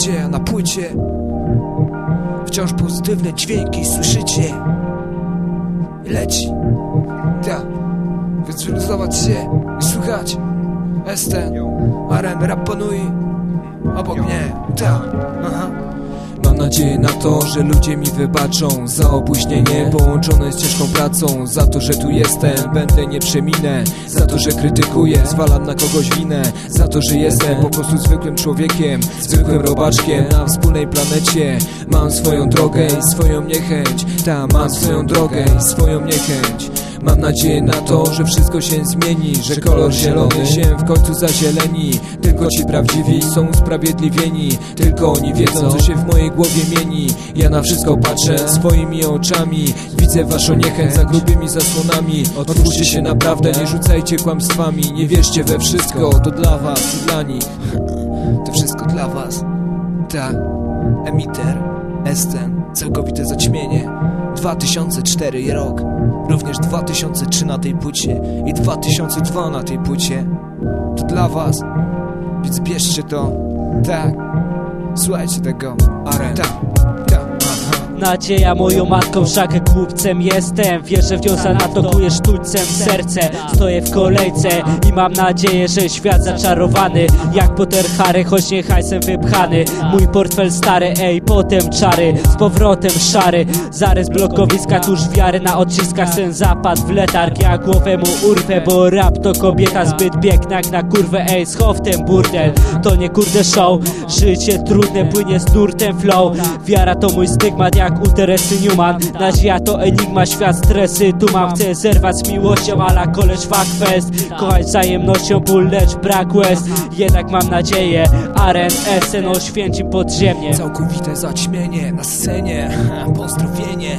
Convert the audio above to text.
nadzieja na płycie. Wciąż pozytywne dźwięki słyszycie. Leci. Ta. Więc wyluzować się i słuchać. Esten Aren rap panuje Obok mnie. Ta. Aha nadzieję na to, że ludzie mi wybaczą Za opóźnienie połączone z ciężką pracą Za to, że tu jestem, będę nie przeminę Za to, że krytykuję, zwalam na kogoś winę Za to, że jestem po prostu zwykłym człowiekiem Zwykłym robaczkiem na wspólnej planecie. Mam swoją drogę i swoją niechęć Ta, mam swoją drogę i swoją niechęć Mam nadzieję na to, że wszystko się zmieni Że kolor zielony się w końcu zazieleni. Tylko ci prawdziwi są usprawiedliwieni Tylko oni wiedzą, co się w mojej głowie mieni. Ja na wszystko patrzę swoimi oczami Widzę waszą niechęć za grubymi zasłonami. Otwórzcie się naprawdę, nie rzucajcie kłamstwami Nie wierzcie we wszystko, to dla was i dla nich. To wszystko dla was. Tak, emiter, Esten, całkowite zaćmienie 2004 rok Również 2003 na tej płycie I 2002 na tej płycie. To dla was Więc bierzcie to Tak. Słuchajcie tego Aren Aha Nadzieja moją matką, wszak głupcem jestem. Wierzę w nią, zanatokuję sztućcem serce Stoję w kolejce i mam nadzieję, że świat zaczarowany. Jak Potter Harry, choć nie hajsem wypchany. Mój portfel stary, ej, potem czary. Z powrotem szary, zarys blokowiska Tuż wiary na odciskach, sen zapadł w letarg Ja głowę mu urwę, bo rap to kobieta Zbyt biegna jak na kurwę, ej, schow ten burdel. To nie kurde show, życie trudne Płynie z nurtem flow. Wiara to mój stygmat jak u Teresy Newman Nadzieja to enigma, świat stresy. Tu mam, chcę zerwać z miłością Ala koleż fuckfest Kochać wzajemnością, ból lecz brak łez. Jednak mam nadzieję Aren, Essen oświęcim podziemnie Całkowite zaćmienie na scenie. Pozdrowienie